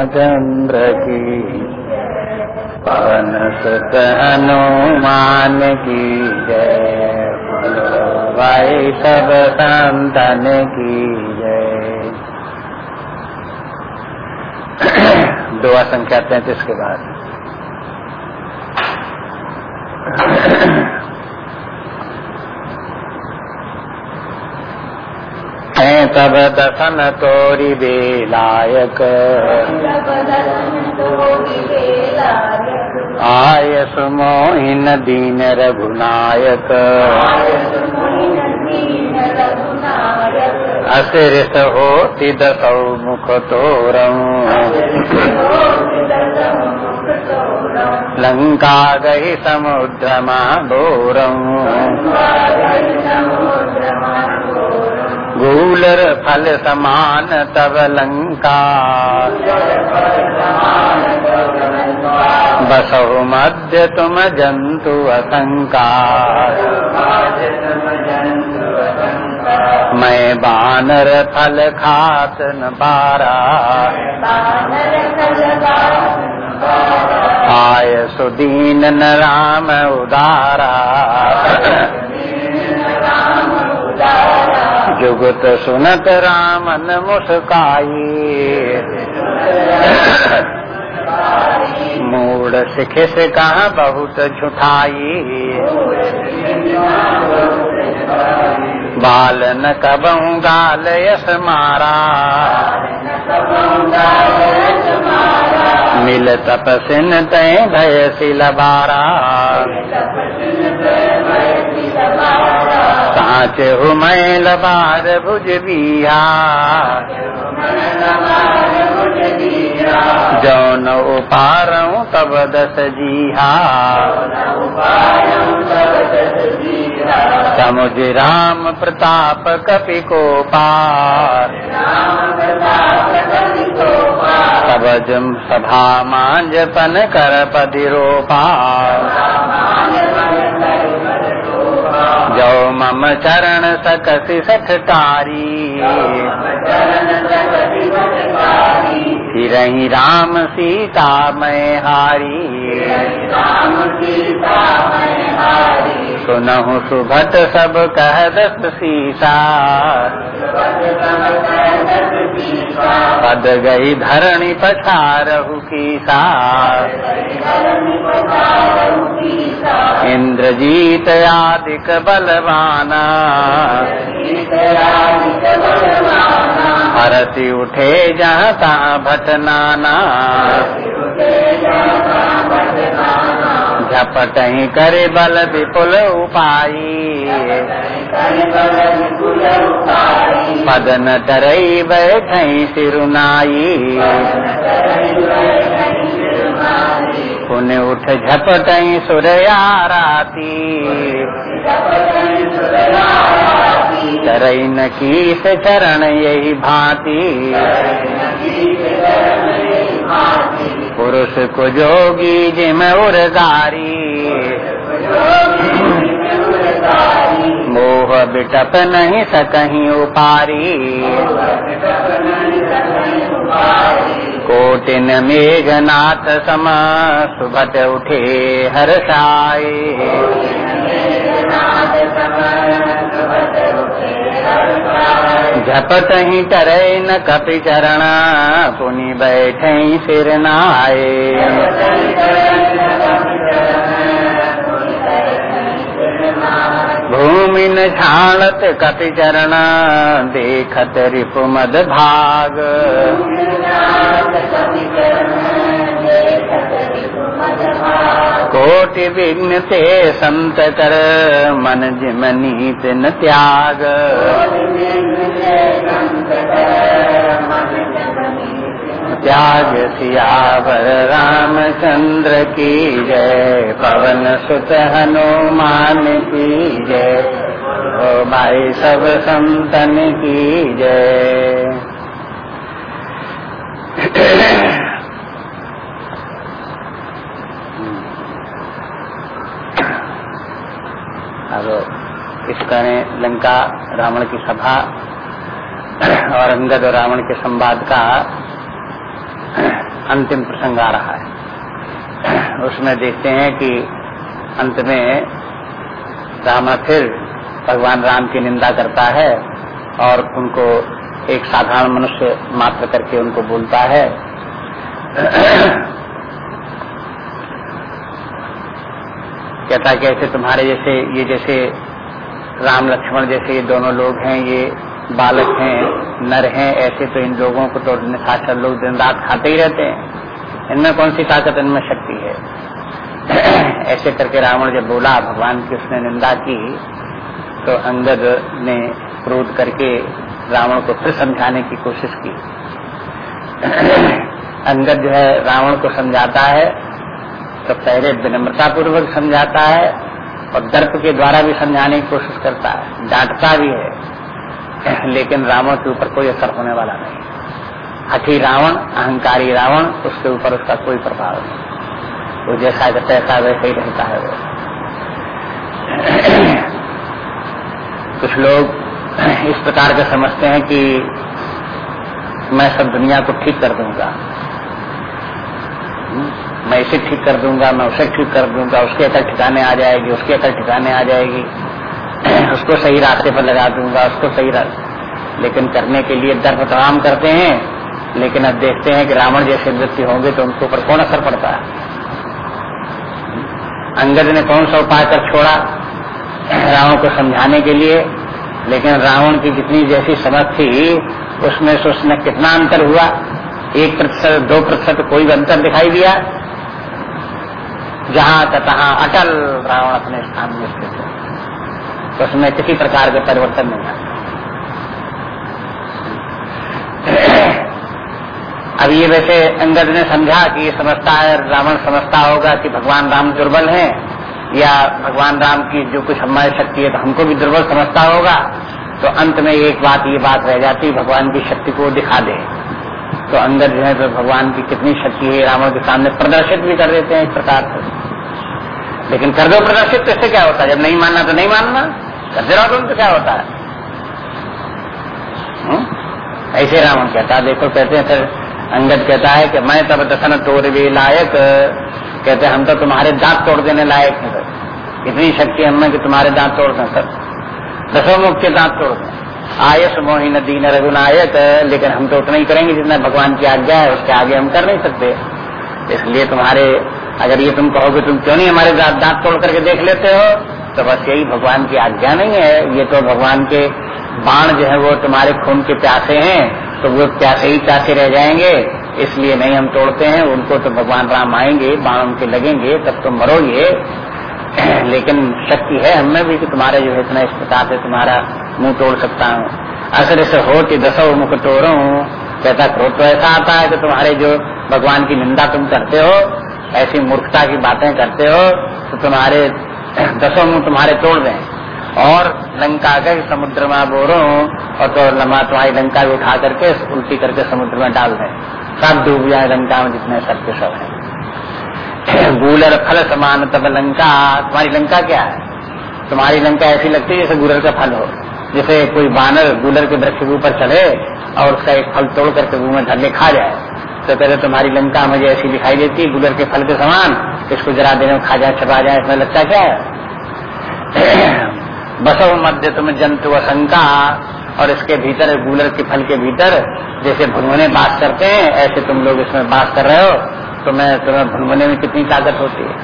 चंद्र की, पवन सुत हनुमान की जय। भाई सब संतन की जय। दुआ संख्या तैतीस के बाद हैं तब दसन तोरी बेलायक आय सुमोहिन दीन रघुनायक। असिरिस होति दसौ मुख तोरम लंका गही समुद्र घोरम गूलर फल समान तब लंका। बसहु मध्य तुम जंतु असंका। मैं बानर फल खात न पारा। आय सुदीन न राम उदारा। जुगत सुनत रामन मुस्काई। मूड सिख से कहा बहुत झुठाई। बाल न कबहू गाल यस मारा। मिल तपसिन तय भय सिलबारा साँच मैं लबार भुज जौन उपारू तब दस जिहा। समुझ राम प्रताप कपि को पार। तब जम सभा मांजपन कर पदिरोपा जो मम चरण सकसि सठकारी फिरही राम सीता मैं हारी। सुनहु सुभट सब कह दस सीसा। पद गई धरणी पछारहु कीसा। इंद्रजीत आदिक बलवाना। हरति उठे जहाँ तहाँ भटनाना। झपट ही करे बल विपुल उपाई। पदन तरई बैठ सिरुनाई। पुन उठ झपट सुरया तरई न कीस चरण यही भांति। पुरुष को जोगी जिम उर्गारी मोह बिटप नहीं सकहीं उपारी। कोटिन मेघनाथ सम सुभट उठे हर्षाए झपट ही टरे न कपि चरण पुनि बैठे सिर नाये भूमि न छाणत कपि चरण देखत रिपु मद भाग। कोटि विघ्न से संत कर मन जिम नीत न त्याग। त्याग सियावर रामचंद्र की जय। पवन सुत हनुमान की जय। ओ भाई सब संतन की जय। अब इस तरह लंका रावण की सभा और अंगद और रावण के संवाद का अंतिम प्रसंग आ रहा है। उसमें देखते हैं कि अंत में रामा फिर भगवान राम की निंदा करता है और उनको एक साधारण मनुष्य मात्र करके उनको बोलता है। कहता कि ऐसे तुम्हारे जैसे, ये जैसे राम लक्ष्मण जैसे ये दोनों लोग हैं, ये बालक हैं, नर हैं, ऐसे तो इन लोगों को तो निशाचर लोग दिन रात खाते ही रहते हैं। इनमें कौन सी ताकत, इनमें शक्ति है? ऐसे करके रावण जब बोला, भगवान की उसने निंदा की तो अंगद ने क्रोध करके रावण को फिर समझाने की कोशिश की। अंगद जो है, रावण को समझाता है तो पहले विनम्रता पूर्वक समझाता है, और दर्प के द्वारा भी समझाने की कोशिश करता है। डांटता भी है। लेकिन रावण के ऊपर कोई असर होने वाला नहीं। हठी रावण, अहंकारी रावण, उसके ऊपर उसका कोई प्रभाव नहीं। वो जैसा तैसा वैसे ही रहता है वो। कुछ लोग इस प्रकार के समझते हैं कि मैं सब दुनिया को ठीक कर दूँगा। मैं इसे ठीक कर दूँगा, मैं उसे ठीक कर दूँगा, उसके अकल ठिकाने आ जाएगी, उसके अकल ठिकाने आ जाएगी। उसको सही रास्ते पर लगा दूँगा, उसको सही रास्ते लेकिन करने के लिए दर्प तमाम करते हैं, लेकिन अब देखते हैं कि रावण जैसे व्यक्ति होंगे तो उनके ऊपर कौन असर पड़ता है? अंगद ने कौन सा उपाय कर छोड़ा? रावण को समझाने के लिए, लेकिन रावण की जितनी जैसी समझ थी, उसमें से उसने कितना अंतर हुआ? एक प्रतिशत, दो प्रतिशत कोई अंतर दिखाई दिया? जहाँ तहा अटल रावण अपने स्थान में स्थित है। तो उसमें किसी प्रकार के परिवर्तन नहीं आता। अब ये वैसे अंगद ने समझा कि ये समझता है, रावण समझता होगा कि भगवान राम दुर्बल हैं, या भगवान राम की जो कुछ हमारी शक्ति है तो हमको भी दुर्बल समझता होगा तो अंत में एक बात, ये बात रह जाती, भगवान की शक्ति को दिखा दे। तो अंदर जो है तो भगवान की कितनी शक्ति है, रावण के सामने प्रदर्शित भी कर देते हैं इस प्रकार से। लेकिन कर दो प्रदर्शित तो इससे क्या होता है? जब नहीं मानना तो नहीं मानना। रहो तो क्या होता है? हुँ? ऐसे रावण कहता है देखो, कहते हैं, फिर अंगद कहता है कि मैं तब दसन तोड़ भी लायक, कहते हम तो तुम्हारे दांत तोड़ देने लायक हैं इतनी शक्ति हमें कि तुम्हारे दांत तोड़ दें सर। दसों मुख के दांत तोड़ दें। आयस मोही नदी न रघुनायक, लेकिन हम तो उतना ही करेंगे जितना भगवान की आज्ञा है, उसके आगे हम कर नहीं सकते। इसलिए तुम्हारे, अगर ये तुम कहोगे, तुम क्यों नहीं हमारे दांत तोड़ करके देख लेते हो? तो बस यही भगवान की आज्ञा नहीं है। ये तो भगवान के बाण जो है वो तुम्हारे खून के प्यासे हैं तो वो प्यासे ही प्यासे रह जाएँगे। इसलिए नहीं हम तोड़ते हैं, उनको तो भगवान राम आएँगे, बाण उनके लगेंगे, तब तुम मरोगे। लेकिन शक्ति है हमें भी कि तुम्हारे जो है इतना इस प्रकार से तुम्हारा मुँह तोड़ सकता हूँ। असर से हो कि दसो मुख तोड़ू कहता क्रोध तो ऐसा आता है कि तुम्हारे जो भगवान की निंदा तुम करते हो, ऐसी मूर्खता की बातें करते हो तो तुम्हारे दसों मुँह तुम्हारे तोड़ दें। और लंका के समुद्र में बोरो, और तो लंबा तुम्हारी लंका भी उठा करके, उल्टी करके समुद्र में डाल दें। सब डूब जाए लंका में जितने सब के सब है गूलर फल समान, तब लंका, तुम्हारी लंका क्या है? तुम्हारी लंका ऐसी लगती है जैसे गूलर का फल हो। जैसे कोई बानर गूलर के वृक्ष के ऊपर चले और उसका एक फल तोड़ करके मुँह में धरले खा जाए। तो कहते तुम्हारी लंका मुझे ऐसी दिखाई देती है गूलर के फल के समान। इसको जरा देने में खा जाए, छपा जाए, इसमें लगता क्या है? बसव मध्य तुम जंतु असंका, और इसके भीतर, गुलर के फल के भीतर, जैसे भुनवने बात करते हैं, ऐसे तुम लोग इसमें बात कर रहे हो तो मैं तुम्हें भुनवने में कितनी ताकत होती है।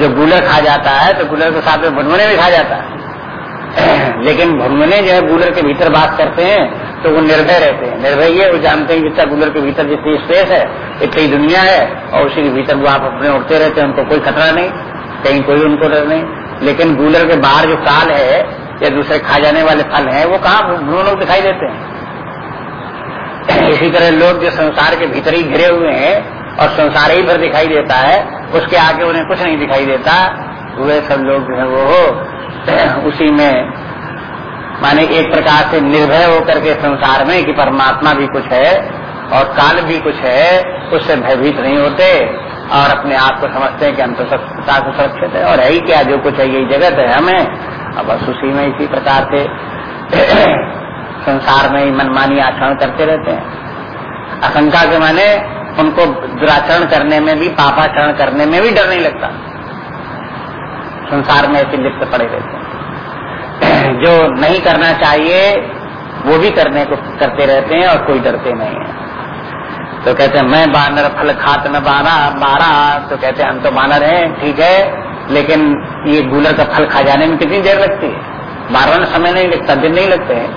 जो गुलर खा जाता है तो गुलर के साथ में भुनवने भी खा जाता है। लेकिन भुनवने जो है, गुलर के भीतर बात करते हैं तो वो निर्भय रहते हैं। निर्भय ये, वो जानते हैं जितना गूलर के भीतर जितनी स्पेस है, इतनी दुनिया है, और उसी के भीतर वो आप अपने उड़ते रहते हैं, उनको कोई खतरा नहीं, कहीं कोई उनको डर नहीं। लेकिन गूलर के बाहर जो काल है, या दूसरे खा जाने वाले फल हैं, वो कहाँ लोग दिखाई देते हैं? इसी तरह लोग जो संसार के भीतर ही घिरे हुए हैं, और संसार ही भर दिखाई देता है, उसके आगे उन्हें कुछ नहीं दिखाई देता। वे सब लोग जो है वो उसी में माने एक प्रकार से निर्भय होकर के संसार में कि परमात्मा भी कुछ है और काल भी कुछ है, उससे भयभीत नहीं होते और अपने आप को समझते हैं कि हम तो सत्ता से सुरक्षित है और है ही क्या जो कुछ है, यही जगत है हमें। अब बस उसी में इसी प्रकार से संसार में ही मनमानी आचरण करते रहते हैं। आशंका के माने उनको दुराचरण करने में भी, पापाचरण करने में भी डर नहीं लगता। संसार में ऐसे लिप्त पड़े रहते हैं। जो नहीं करना चाहिए, वो भी करने को करते रहते हैं और कोई डरते नहीं है। तो कहते हैं, मैं बानर, फल खात न बारा बारा तो कहते हैं, हम तो बानर हैं, ठीक है, लेकिन ये गूलर का फल खा जाने में कितनी देर लगती है? बारह समय नहीं लगता, दिन नहीं लगते हैं।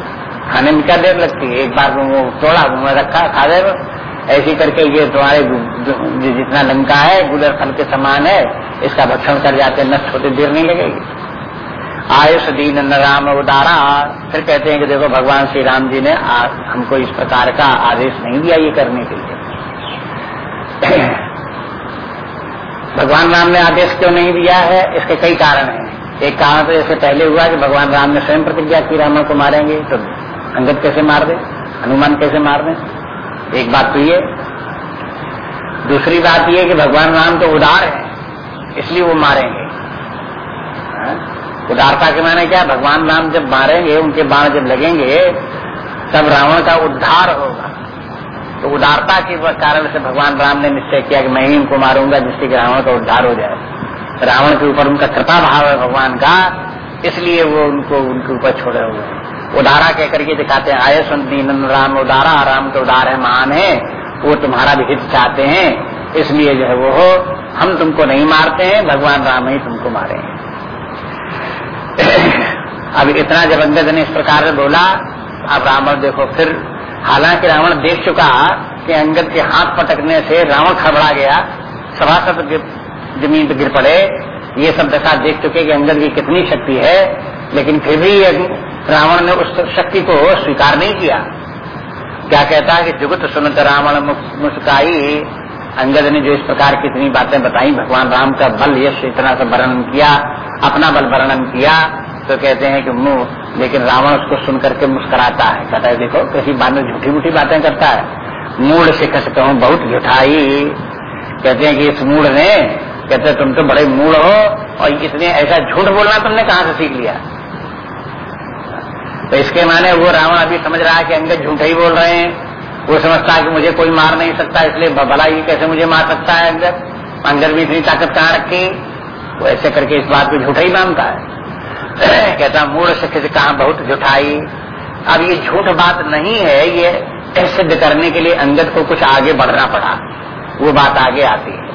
खाने में क्या देर लगती है? एक बार वो तोड़ा, मुँह रखा, खा दे ऐसी करके ये तुम्हारे जितना लंका है, गुलर फल के समान है, इसका भक्षण कर जाते नष्ट होते देर नहीं लगेगी। आयुष दीन राम उदारा। फिर कहते हैं कि देखो भगवान श्री राम जी ने आ, हमको इस प्रकार का आदेश नहीं दिया ये करने के लिए। भगवान राम ने आदेश क्यों नहीं दिया है? इसके कई कारण हैं। एक कारण तो जैसे पहले हुआ कि भगवान राम ने स्वयं प्रतिज्ञा की रावण को मारेंगे तो अंगद कैसे मार दे? हनुमान कैसे मार दे? एक बात तो ये। दूसरी बात ये कि भगवान राम तो उदार है इसलिए वो मारेंगे? उदारता के माने क्या? भगवान राम जब मारेंगे, उनके बाण जब लगेंगे, तब रावण का उद्धार होगा। तो उदारता के कारण से भगवान राम ने निश्चय किया कि मैं ही उनको मारूँगा, जिससे कि रावण का उद्धार हो जाए। रावण के ऊपर उनका कृपा भाव है भगवान का, इसलिए वो उनको, उनके ऊपर छोड़े हुए उदारा कह करके दिखाते हैं, आय सुन दीन राम, उदारा राम के उदार है, महान है। वो तुम्हारा भी हित चाहते हैं, इसलिए जो है वो हम तुमको नहीं मारते हैं, भगवान राम ही तुमको मारे हैं अब इतना जब अंगद ने इस प्रकार से बोला, अब रावण देखो फिर, हालाँकि रावण देख चुका कि अंगद के हाथ पटकने से रावण खबड़ा गया, सभासद ज़मीन पर गिर पड़े। ये सब दशा देख चुके कि अंगद की कितनी शक्ति है, लेकिन फिर भी रावण ने उस शक्ति को स्वीकार नहीं किया। क्या कहता है कि जुगत सुनत रावण मुस्काई? अंगद ने जो इस प्रकार की इतनी बातें बताई, भगवान राम का बल यश इतना सा वर्णन किया। अपना बल वर्णन किया तो कहते हैं कि मुँह लेकिन रावण उसको सुन करके मुस्कराता है, कहता है, देखो, किसी बात में झूठी मूठी बातें करता है। मूड से कह कस कहूँ बहुत झूठाई। कहते हैं कि इस मूड ने, कहते तुम तो बड़े मूड हो, और इसने ऐसा झूठ बोलना तुमने कहाँ से सीख लिया? तो इसके माने वो रावण अभी समझ रहा है कि अंगद झूठे ही बोल रहे हैं। वो समझता है कि मुझे कोई मार नहीं सकता, इसलिए भला ही कैसे मुझे मार सकता है अंगद? अंदर भी इतनी ताकत कहाँ रखी? वो ऐसे करके इस बात को झूठा ही मानता है। कहता मूड से किसी कहा बहुत झूठाई। अब ये झूठ बात नहीं है, ये सिद्ध करने के लिए अंगद को कुछ आगे बढ़ना पड़ा। वो बात आगे आती है।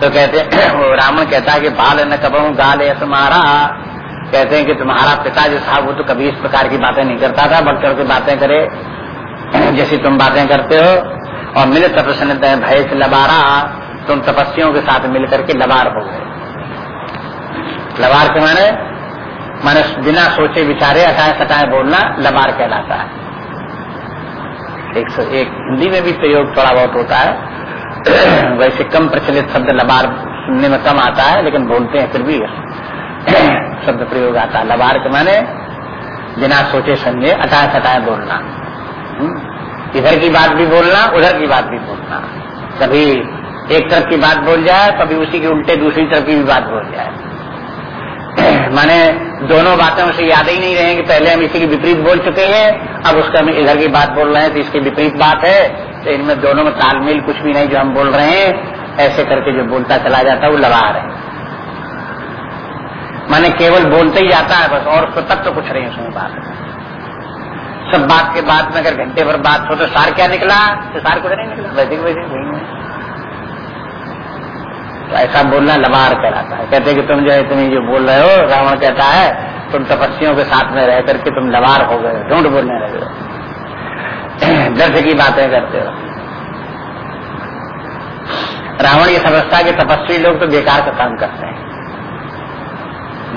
तो कहते रावण कहता है कि, बाल न कबू गाल ऐसा तुम्हारा। कहते हैं कि, तुम्हारा पिता जो था वो तो कभी इस प्रकार की बातें नहीं करता था। बढ़ के बातें करे, जैसी तुम बातें करते हो। और मिले तपस्न भय से लबारा। तुम तपस्वियों के साथ मिलकर के लबार हो गए। लबार के माने माने बिना सोचे विचारे अटाए सटाए बोलना लबार कहलाता है। एक, सौ एक हिंदी में भी प्रयोग थोड़ा बहुत होता है। वैसे कम प्रचलित शब्द लबार सुनने में कम आता है लेकिन बोलते हैं फिर भी शब्द प्रयोग आता है। लबार के माने बिना सोचे समझे अटाए सटाए बोलना। हम्म। इधर की बात भी बोलना उधर की बात भी बोलना। कभी एक तरफ़ की बात बोल जाए कभी उसी के उल्टे दूसरी तरफ़ की भी बात बोल जाए। माने दोनों बातें उसे याद ही नहीं रहे कि पहले हम इसी के विपरीत बोल चुके हैं, अब उसका हम इधर की बात बोल रहे हैं तो इसकी विपरीत बात है तो इनमें दोनों में तालमेल कुछ भी नहीं जो हम बोल रहे हैं, ऐसे करके जो बोलता चला जाता है, वो लगा रहे माने केवल बोलते ही जाता है, बस और तब तो कुछ नहीं उसमें बात। सब बात के बाद में अगर घंटे भर बात हो तो सार क्या निकला? तो सार कुछ नहीं निकला। वैसे वैसे तो ऐसा बोलना लबार कहलाता है। कहते कि तुम जो तुम जो बोल रहे हो, रावण कहता है, तुम तपस्वियों के साथ में रह करके तुम लबार हो गए, ढूंढ बोलने लगे। हो दर्द की बातें करते हो। रावण ये समझता कि तपस्वी लोग तो बेकार का काम करते हैं।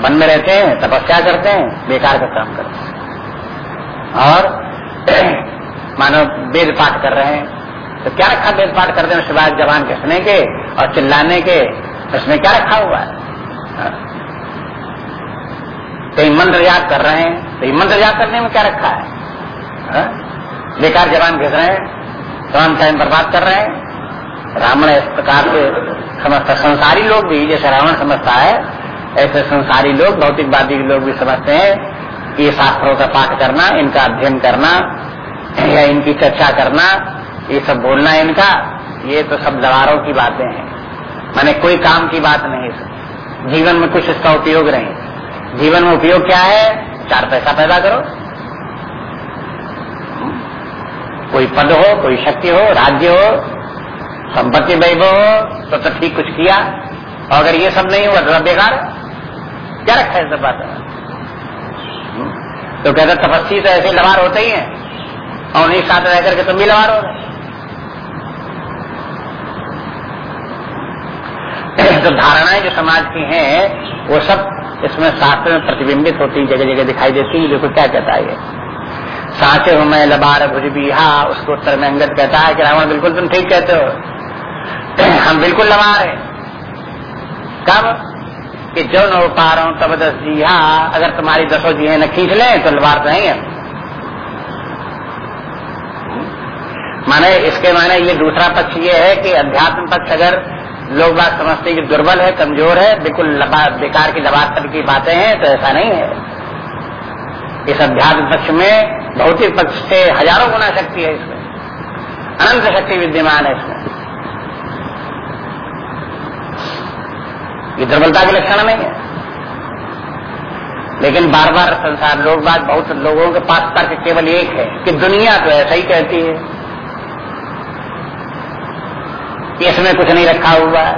वन में रहते हैं, तपस्या करते हैं, बेकार का काम करते हैं। और मानो वेद पाठ कर रहे हैं। तो क्या रखा वेद पाठ करते हैं सिवाय जवान घसने के और चिल्लाने के उसमें क्या रखा हुआ है। कहीं मंत्र याद कर रहे हैं तो मंत्र याद करने में क्या रखा है हाँ। बेकार जवान घिस रहे हैं तमाम टाइम बर्बाद कर रहे हैं रावण इस प्रकार से समझता संसारी लोग भी, जैसे रावण समझता है, ऐसे संसारी लोग, भौतिकवादी लोग भी समझते हैं कि ये शास्त्रों का पाठ करना, इनका अध्ययन करना, या इनकी चर्चा करना, ये सब बोलना इनका, ये तो सब दवारों की बातें हैं माने कोई काम की बात नहीं जीवन में कुछ इसका उपयोग नहीं। जीवन में उपयोग क्या है? चार पैसा पैदा करो। कोई पद हो कोई शक्ति हो राज्य हो संपत्ति वैभव हो तो, तो ठीक कुछ किया। और अगर ये सब नहीं हुआ तो बेकार क्या रखा है सब बात तो कहते तपस्वी तो ऐसे लवार होते ही हैं। और उन्हीं साथ रह करके तुम भी लवार हो रहे जो धारणाएँ जो समाज की हैं, वो सब इसमें शास्त्र में प्रतिबिंबित होती जगह जगह दिखाई देती है। देखो क्या कहता है साचे हो मैं लबार भुज बिहा उसको उत्तर में अंगत कहता है कि रावण, बिल्कुल तुम ठीक कहते हो। हम बिल्कुल लबार है। कब? कि जो न पा रहा हूँ तब दस जी हाँ अगर तुम्हारी दसों जी न खींच ले तो लबार तो नहीं माने, इसके माने ये दूसरा पक्ष ये है कि अध्यात्म पक्ष अगर लोग बात समझते हैं कि दुर्बल है, कमज़ोर है, बिल्कुल बेकार की लबार की बातें हैं तो ऐसा नहीं है। इस अध्यात्म पक्ष में भौतिक पक्ष से हज़ारों गुना शक्ति है इसमें। अनंत शक्ति विद्यमान है इसमें। ये दुर्बलता के लक्षण नहीं है। लेकिन बार बार संसार लोग बात बहुत लोगों के पास तर्क केवल एक है कि दुनिया तो ऐसा ही कहती है। इसमें कुछ नहीं रखा हुआ है।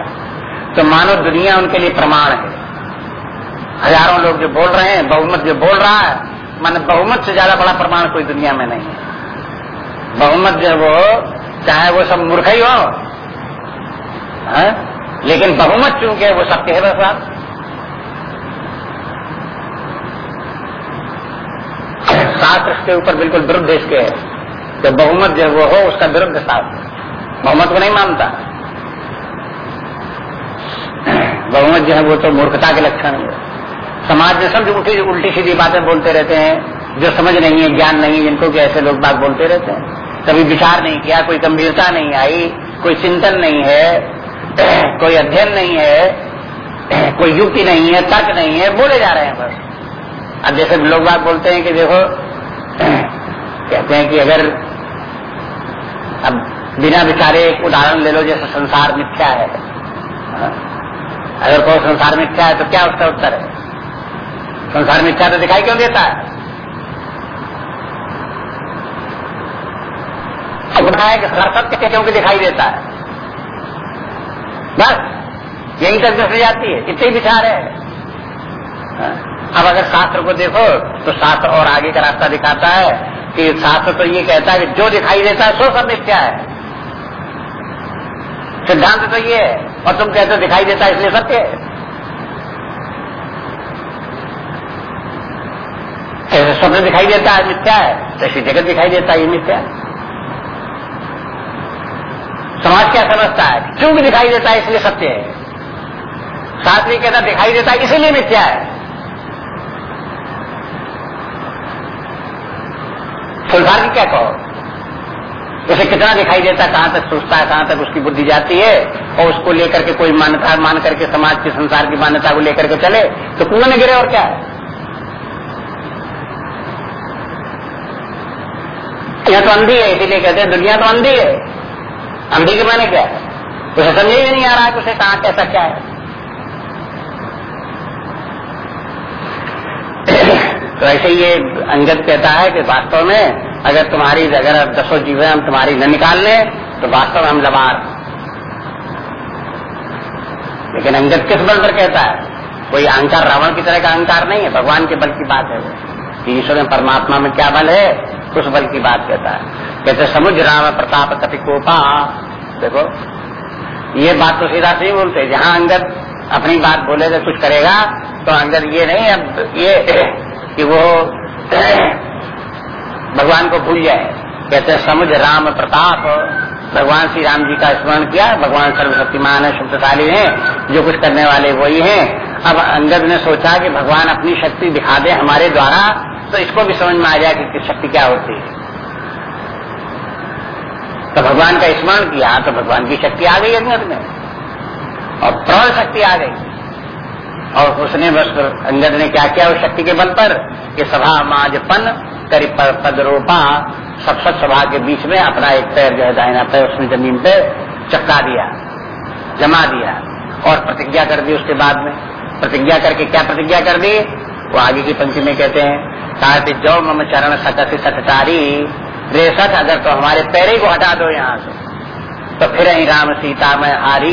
तो मानो दुनिया उनके लिए प्रमाण है। हज़ारों लोग जो बोल रहे हैं, बहुमत जो बोल रहा है, मान बहुमत से ज़्यादा बड़ा प्रमाण कोई दुनिया में नहीं है। बहुमत जो वो, चाहे वो सब मूर्ख ही हो, है? लेकिन बहुमत चूँकि वो सत्य है बस आप शास्त्र के ऊपर बिल्कुल विरुद्ध इसके है। तो बहुमत जो वो हो, उसका विरुद्ध शास्त्र बहुमत को नहीं मानता। बहुमत जो है वो तो मूर्खता के लक्षण है। समाज में सब जो उल्टी उल्टी सीधी बातें बोलते रहते हैं। जो समझ नहीं है, ज्ञान नहीं है, जिनको कि ऐसे लोग बात बोलते रहते हैं। कभी विचार नहीं किया, कोई गंभीरता नहीं आई, कोई चिंतन नहीं है, कोई अध्ययन नहीं है, कोई युक्ति नहीं है, तर्क नहीं है, बोले जा रहे हैं बस। अब जैसे लोग बात बोलते हैं कि देखो, कहते हैं कि अगर अब बिना विचारे एक उदाहरण ले लो, जैसे संसार मिथ्या है। अगर कोई संसार में मिथ्या है तो क्या उसका उत्तर है? संसार में मिथ्या तो दिखाई क्यों देता है? क्योंकि दिखाई देता है। बस, यही तक दस जाती है, इतने विचार है। हाँ। अब अगर शास्त्र को देखो तो शास्त्र और आगे का रास्ता दिखाता है कि शास्त्र तो ये कहता है कि जो दिखाई देता है, सो सब मिथ्या है। सिद्धांत तो ये है और तुम कहते दिखाई देता इसलिए सत्य है। कैसे स्वप्न दिखाई देता है, मिथ्या है। तो ऐसी जगत दिखाई देता है, ये मिथ्या है। समाज क्या समझता है? क्योंकि दिखाई देता है, इसलिए सत्य है। साथ कहता, दिखाई देता है, इसीलिए मिथ्या है। संसार की क्या कहो? उसे कितना दिखाई देता है कहाँ तक सोचता है, कहाँ तक उसकी बुद्धि जाती है, और उसको लेकर के कोई मान्यता, मान करके समाज के, संसार की मान्यता को लेकर के चले तो कुएँ में गिरे और क्या? है यह तो अंधी है, इसीलिए कहते हैं, दुनिया तो अंधी है। अंधी के माने क्या? है उसे समझ ही नहीं आ रहा है उसे कहा, कैसा, क्या है। तो ऐसे ये अंगत कहता है कि वास्तव में अगर तुम्हारी अगर दसों जीवन हम तुम्हारी न निकाल लें तो वास्तव हम लबार। लेकिन अंगत किस बल पर कहता है? कोई अहंकार रावण की तरह का अहंकार नहीं है, भगवान के बल की बात है कि ईश्वर में परमात्मा में क्या बल है, उस बल की बात कहता है। कहते समुद्र राम प्रताप कपिकोपा देखो, ये बात तो सीधा से ही। बोलते जहाँ अंगद अपनी बात बोलेगा कुछ करेगा तो अंगद ये नहीं, अब ये कि वो भगवान को भूल जाए। कहते समुद्र राम प्रताप। भगवान श्री राम जी का स्मरण किया। भगवान सर्वशक्तिमान है शक्तिशाली है, जो कुछ करने वाले वही हैं। अब अंगद ने सोचा कि भगवान अपनी शक्ति दिखा दे हमारे द्वारा तो इसको भी समझ में आ जाए कि शक्ति क्या होती है। तो भगवान का स्मरण किया तो भगवान की शक्ति आ गई अंगद में। और प्रबल शक्ति आ गई। और उसने बस अंगद ने क्या किया उस शक्ति के बल पर? कि सभा माजपन करी पद रोपा सब सभा के बीच में अपना एक पैर जो है दाहिना पैर उसने ज़मीन पे चपका दिया, जमा दिया और प्रतिज्ञा कर दी उसके बाद में। प्रतिज्ञा करके क्या प्रतिज्ञा कर दी? वो आगे की पंक्ति में कहते हैं कार्तिक जो मम चरण सकत सटकारी रे सट अगर तो हमारे पैरे को हटा दो यहाँ से। तो फिर राम सीता में हारी,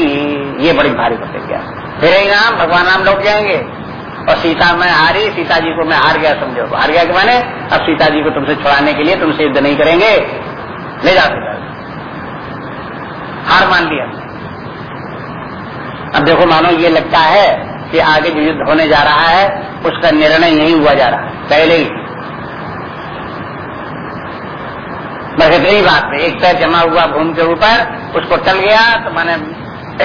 ये बड़ी भारी प्रतिज्ञा। फिर राम, भगवान राम लौट जाएँगे। और सीता मैं हारी सीता जी को मैं हार गया, समझो। हार गया कि मैंने? अब सीता जी को तुमसे छुड़ाने के लिए तुमसे युद्ध नहीं करेंगे। ले जाओ सीता हार मान लिया। अब देखो, मानो ये लगता है कि आगे जो युद्ध होने जा रहा है, उसका निर्णय नहीं हुआ जा रहा। है पहले ही। बस इतनी बात है। एक पैर जमा हुआ भूमि के ऊपर, उसको टल गया तो मैंने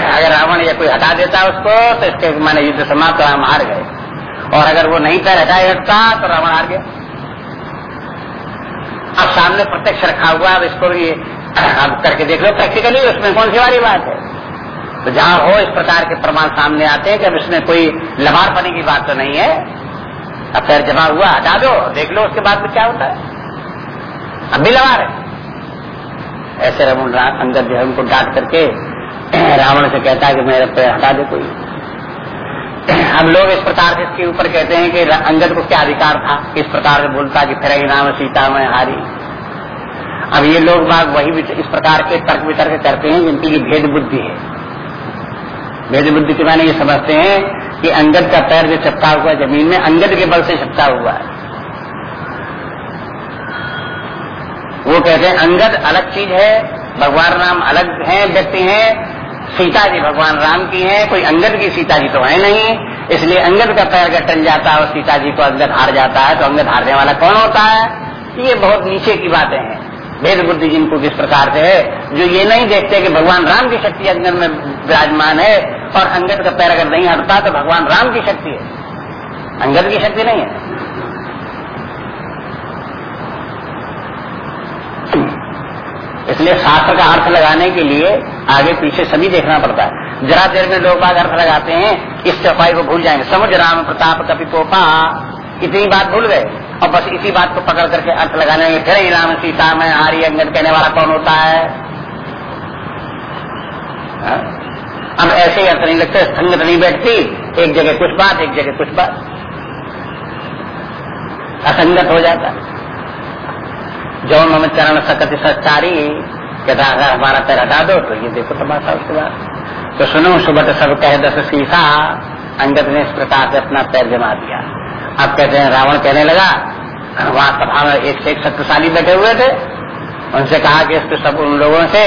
अगर रावण या कोई हटा देता उसको तो इसके मैंने युद्ध समाप्त राम हार गए। और अगर वो नहीं पैर हटाए हटता तो रावण हार गया। अब सामने प्रत्यक्ष रखा हुआ अब इसको भी, अब करके देख लो प्रैक्टिकली उसमें कौन सी वाली बात है? तो जहाँ हो, इस प्रकार के प्रमाण सामने आते हैं कि अब इसमें कोई लबार पने की बात तो नहीं है। अब पैर जमा हुआ, हटा दो, देख लो उसके बाद में क्या होता है। अब भी लबार है। ऐसे रमन अंदर जो है उनको डांट करके, रावण से कहता है कि मेरे पैर हटा दे कोई। अब लोग इस प्रकार से इसके ऊपर कहते हैं कि अंगद को क्या अधिकार था? इस प्रकार से बोलता कि फिर राम सीता में हारी। अब ये लोग बाग वही इस प्रकार के तर्क वितर्क करते हैं जिनकी भेद बुद्धि है। भेद बुद्धि के माने ये समझते हैं कि अंगद का पैर जो चपका हुआ ज़मीन में, अंगद के बल से चपका हुआ है। वो कहते हैं, अंगद अलग चीज़ है, भगवान राम अलग हैं, व्यक्ति हैं सीता जी भगवान राम की हैं, कोई अंगद की सीता जी तो है नहीं। इसलिए अंगद का पैर अगर टल जाता है और सीता जी को अंगद हार जाता है तो अंगद हारने वाला कौन होता है? ये बहुत नीचे की बातें हैं। भेद बुद्धि जिनको किस प्रकार से है, जो ये नहीं देखते कि भगवान राम की शक्ति अंगद में विराजमान है, और अंगद का पैर अगर नहीं हटता तो भगवान राम की शक्ति है। अंगद की शक्ति नहीं है। इसलिए शास्त्र का अर्थ लगाने के लिए आगे पीछे सभी देखना पड़ता है। जरा देर में लोग बाग अर्थ लगाते हैं, इस चौपाई को भूल जाएँगे। समझ राम प्रताप कपि पोपा इतनी बात भूल गए, और बस इसी बात को पकड़ करके अर्थ लगाने में फिर राम सीता में आर्य अंगद कहने वाला कौन होता है? हा? अब ऐसे ही अर्थ नहीं लगते संगत नहीं बैठती। एक जगह कुछ बात, एक जगह कुछ बात। असंगत हो जाता जो मम चरण सकत अगर हमारा पैर हटा दो तो ये देखो तमाशा उसके बाद। तो सुनो, सुबह सब कह दस शीशा अंगद ने इस प्रकार से अपना पैर जमा दिया। अब कहते हैं, रावण कहने लगा, वहाँ सभा में एक से एक शक्तिशाली बैठे हुए थे। उनसे कहा कि इसके सब उन लोगों से,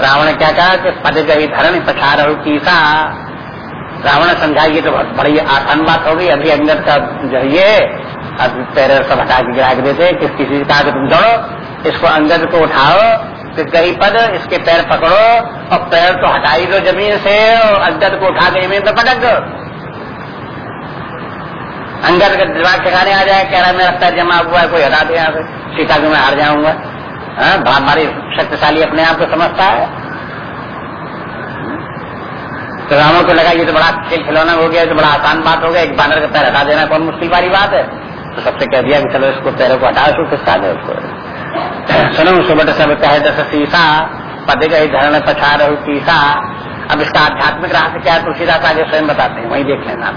रावण क्या कहा कि पद गई धरण पछार कीसा रावण समझा ये तो बहुत बड़ी आसान बात होगी अभी अंगद का जो ये अब पैर सब हटा के गिरा के देते किस किसी कहा कि तुम दौड़ो, इसको अंगद को उठाओ, फिर कई पद इसके पैर पकड़ो और पैर तो हटाई दो ज़मीन से और अंगद को उठा के ज़मीन पर पटक दो। अंदर का दिमाग ठिकाने आ जाए, कह रहा है, मेरा पैर जमा हुआ है, कोई हटा दे यहाँ से। सीता को मैं हार जाऊँगा। हमारी शक्तिशाली अपने आप को समझता है। तो रामों को लगा, ये तो बड़ा खेल खिलौना हो गया तो बड़ा आसान बात हो गया, एक बानर का पैर हटा देना कौन मुश्किल वाली बात है? तो सबसे कह दिया कि चलो इसको पैरों को हटा उसको दे उसको सुनो, सुबह सब कहे दस सीसा, पदे गई धरण पछा रहो कीसा अब इसका आध्यात्मिक रहस्य क्या है, तुलसीदास आगे स्वयं बताते हैं, वही देख लेना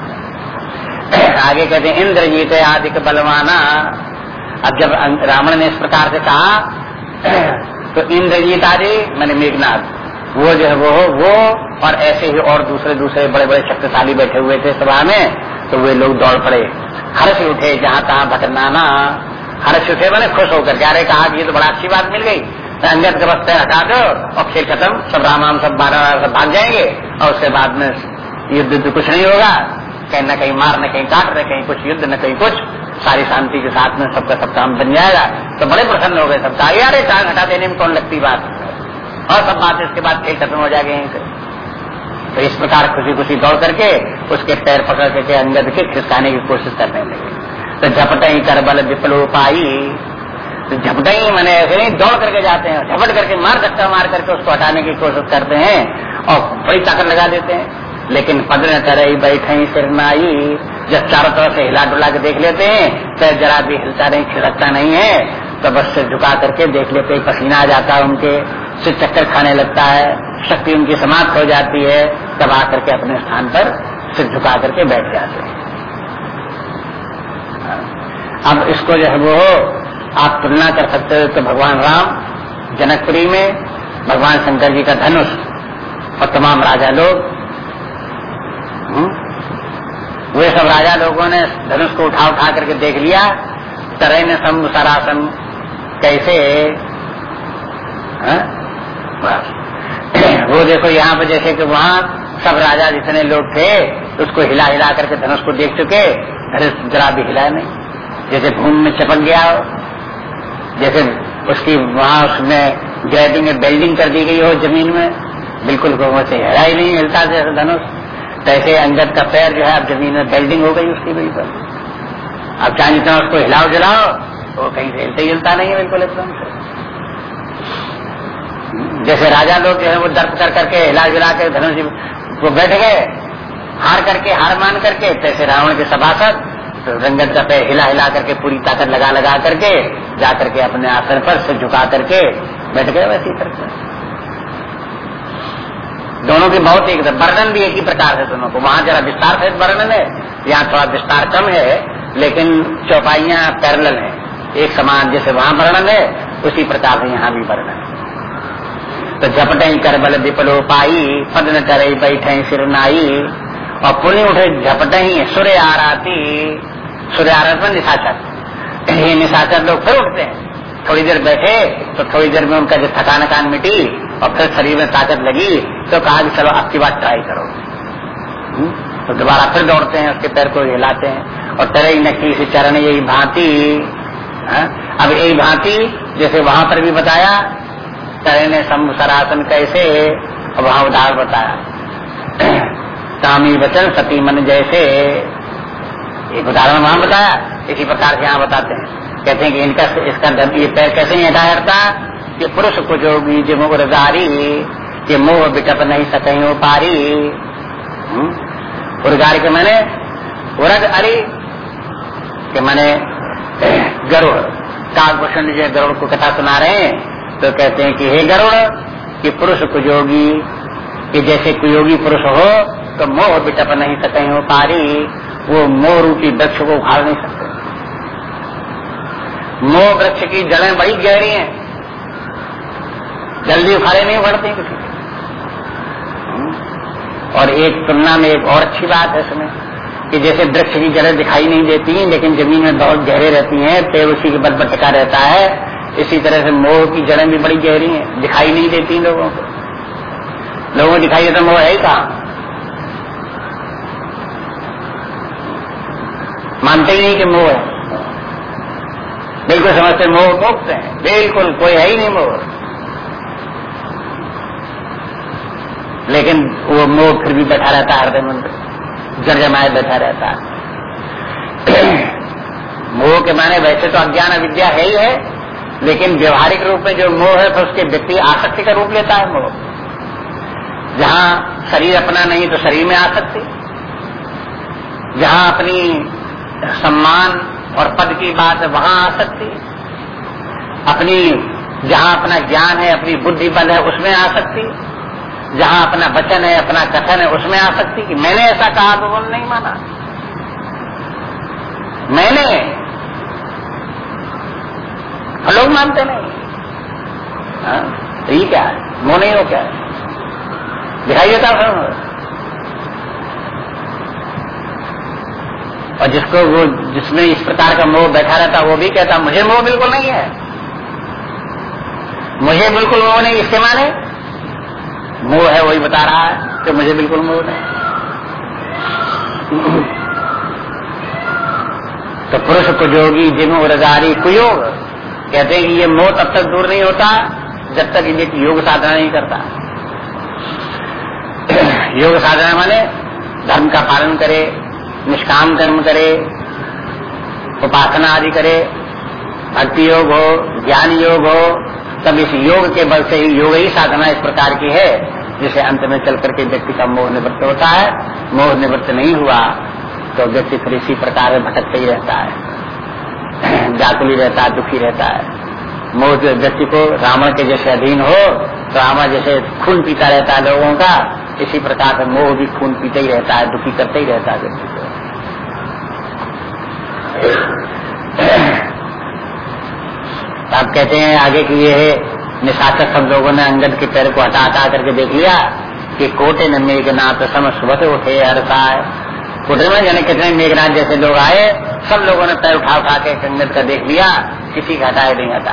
आगे कहते हैं इंद्र जीत आदि बलवाना। अब जब रावण ने इस प्रकार से कहा तो इंद्रजीत आदि, मैंने मेघनाथ वो जो है वो वो और ऐसे ही और दूसरे दूसरे बड़े बड़े शक्तिशाली बैठे हुए थे सभा में तो वे लोग दौड़ पड़े। हर्ष उठे जहाँ तहां भटनाना हर्ष उठे मैंने खुश होकर क्या रहे कहा, ये तो बड़ा अच्छी बात मिल गई। अंगत के बस्ते हटा दो और खेल खत्म। सब राम राम, सब बारह बारह, सब भाग जाएँगे। और उसके बाद में युद्ध युद्ध कुछ नहीं होगा। कहीं न कहीं मार, न कहीं काट रहे कहीं कुछ युद्ध, न कहीं कुछ। सारी शांति के साथ में सबका सब काम बन जाएगा। तो बड़े प्रसन्न हो गए सब कहा यार टांग हटा देने में कौन लगती बात? और सब बात इसके बाद खेल खत्म हो जाएगी। तो इस प्रकार खुशी खुशी दौड़ करके उसके पैर पकड़ करके अंगद के खिसकाने की कोशिश करने लगे। तो झपट ही कर बल विपलो पाई तो झपट ही मैंने दौड़ करके जाते हैं, झपट करके मार धक्का मार करके उसको हटाने की कोशिश करते हैं और बड़ी ताकत लगा देते हैं। लेकिन पद न करे बैठे सिरनाई जब चारों तरफ़ से हिला डुला के देख लेते हैं तो जरा भी हिलता नहीं खिलकता नहीं है। तो बस सिर झुका करके देख लेते पसीना आ जाता है उनके, सिर चक्कर खाने लगता है। शक्ति उनकी समाप्त हो जाती है तब आकर के अपने स्थान पर सिर झुका करके बैठ जाते हैं अब इसको जो है वो आप तुलना कर सकते हो तो भगवान राम जनकपुरी में भगवान शंकर जी का धनुष और तमाम राजा लोग हम्म, वे सब राजा लोगों ने धनुष को उठा उठा करके देख लिया तरह ने सम सरासन कैसे हाँ? वो देखो यहाँ पर जैसे कि वहाँ सब राजा जितने लोग थे, उसको हिला हिला करके धनुष को देख चुके धनुष जरा भी हिलाया नहीं। जैसे भूमि में चपक गया हो, जैसे उसकी वहाँ उसमें ग्रेडिंग बेल्डिंग कर दी गई हो ज़मीन में, बिल्कुल से हिला ही नहीं हिलता जैसे धनुष। तैसे तो अंगद का पैर जो है, अब ज़मीन में बेल्डिंग हो गई उसकी बिल्कुल अब चाहे जितना उसको हिलाओ जलाओ वो कहीं से हिलते हिलता नहीं है बिल्कुल एकदम से। जैसे राजा लोग जो है वो दर्द कर करके हिला जुला के धनुष वो बैठ गए, हार करके, हार मान करके तैसे रावण के सभासद तो रंगत का पैर हिला हिला करके पूरी ताकत लगा लगा करके जा करके अपने आसन पर सिर झुका करके बैठ गए वैसी करके दोनों की बहुत एक वर्णन भी एक ही प्रकार है दोनों को। वहाँ जरा विस्तार से वर्णन है, यहाँ थोड़ा विस्तार कम है, लेकिन चौपाइया पैरल है। एक समान जैसे वहाँ वर्णन है, उसी प्रकार से यहाँ भी वर्णन है। तो झपटे कर बल विपलो पाई पद न करे बैठे सिर नाई। और पुण्य उठे झपटे ही सूर्य आराती। सूर्य आरत में निशाचर। ये निशाचर लोग फिर उठते हैं। थोड़ी देर बैठे तो थोड़ी देर में उनका जो थकान कान मिटी और फिर शरीर में ताकत लगी तो कहा कि चलो आपकी बात ट्राई करो। हम्म? तो दोबारा फिर दौड़ते हैं, उसके पैर को हिलाते हैं। और तरह तेरे नकी से चरण यही भांति हाँ? अब यही भांति, जैसे वहाँ पर भी बताया तरह ने सरासन कैसे उदाहरण बताया। कामी वचन सती मन जैसे एक उदाहरण वहाँ बताया, इसी प्रकार से यहाँ बताते हैं। कहते हैं कि इनका इसका ये पैर कैसे हटा हटता? कि पुरुष को जो मुगारी कि मोह बिटप नहीं सके हो पारी। हम्म? उर्गारी के मैंने उरग अरे, के मैंने गरुड़। काकभूषण जो गरुड़ को कथा सुना रहे हैं तो कहते हैं कि हे गरुड़ कि पुरुष कुयोगी कि जैसे कुयोगी पुरुष हो तो मोह बिटप नहीं सके हो पारी, वो मोह रूपी वृक्ष को उखाड़ नहीं सकते। मोह वृक्ष की जड़ें बड़ी गहरी हैं। जल्दी उखाड़े नहीं किसी और एक तुलना में एक और अच्छी बात है इसमें, कि जैसे वृक्ष की जड़ें दिखाई नहीं देती, लेकिन ज़मीन में बहुत गहरे रहती हैं, पेड़ उसी के बल बटका रहता है इसी तरह से मोह की जड़ें भी बड़ी गहरी हैं, दिखाई नहीं देती लोगों को। लोगों को दिखाई देता मोह है ही कहा? मानते ही नहीं कि मोह है। बिल्कुल समझते मोह मुक्त है। बिल्कुल, कोई है ही नहीं मोह। लेकिन वो मोह फिर भी बैठा रहता है, हृदय मंत्र। जर जमाए बैठा रहता है। मोह के माने वैसे तो अज्ञान अविद्या है ही है लेकिन व्यवहारिक रूप में जो मोह है तो उसके व्यक्ति आसक्ति का रूप लेता है मोह। जहाँ शरीर अपना नहीं तो शरीर में आसक्ति। जहाँ अपनी सम्मान और पद की बात है वहाँ आ सकती अपनी, जहाँ अपना ज्ञान है, अपनी बुद्धि बल है, उसमें आ सकती जहाँ अपना वचन है, अपना कथन है, उसमें आ सकती कि मैंने ऐसा कहा तो उन्होंने नहीं माना। मैंने लोग मानते नहीं। हाँ? तो ये क्या? है वो नहीं हो क्या? है दिखाई देता है और जिसको वो जिसमें इस प्रकार का मोह बैठा रहता, वो भी कहता, मुझे मोह बिल्कुल नहीं है। मुझे बिल्कुल मोह नहीं, इसके माने? मोह है, वही बता रहा है कि मुझे बिल्कुल मोह नहीं। तो पुरुष को जोगी जिम रजारी कुयोग कहते हैं कि ये मोह तब तक दूर नहीं होता, जब तक ये योग साधना नहीं करता। योग साधना माने धर्म का पालन करे, निष्काम कर्म करे, उपासना आदि करे, भक्ति योग हो, ज्ञान योग हो, तब इस योग के बल से ही योग ही साधना इस प्रकार की है, जिसे अंत में चल करके व्यक्ति का मोह निवृत्त होता है। मोह निवृत्त नहीं हुआ तो व्यक्ति फिर इसी प्रकार भटकते ही रहता है। व्याकुली रहता है, दुखी रहता है। मोह व्यक्ति को रावण के जैसे अधीन हो तो आमा जैसे खून पीता रहता है लोगों का, इसी प्रकार से मोह भी खून पीते ही रहता है, दुखी करते ही रहता है व्यक्ति को। आप कहते हैं आगे की ये निशाचक सब लोगों ने अंगद के पैर को हटा हटा करके देख लिया कि कोटे न मेघनाथ सम सुबह उठे हरसा है में जाने कितने मेघनाथ जैसे लोग आए, सब लोगों ने पैर उठा उठा के अंगद का देख लिया, किसी का हटाए नहीं हटा।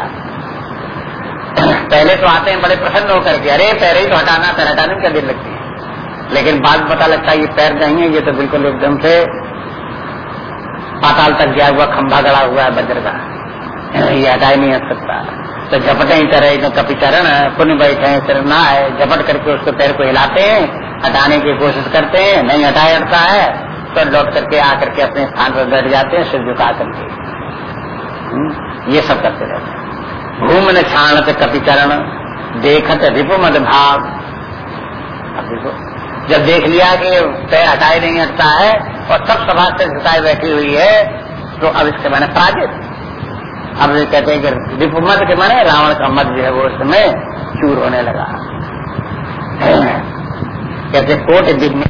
पहले तो आते हैं, बड़े प्रसन्न होकर के, अरे, पैर ही तो हटाना, पैर हटाने क्या देर लगती है? लेकिन बाद पता लगता है, ये पैर नहीं है, ये तो बिल्कुल एकदम से पाताल तक गया हुआ, खंभा गड़ा हुआ है बजर का ये हटा ही नहीं हट सकता। तो झपटे ही तरह कपी चरण पुण्य बैठे सिर ना है झपट करके उसको पैर को हिलाते हैं, हटाने की कोशिश करते हैं, नहीं हटाया हटता है। तो लौट करके आकर के अपने स्थान पर बैठ जाते हैं सिर झुका करके। हम्म, ये सब करते रहते हैं। घूमन छाणत कपी चरण देखत रिपु मद भाव। अब देखो जब देख लिया कि पैर हटाए नहीं हटता है और सब सभा से झुकाए बैठी हुई है तो अब इसके मैंने पराजित। अब ये कहते हैं कि विपुमत के माने रावण का मत जो है वो उस समय चूर होने लगा। कहते कोट दिग्न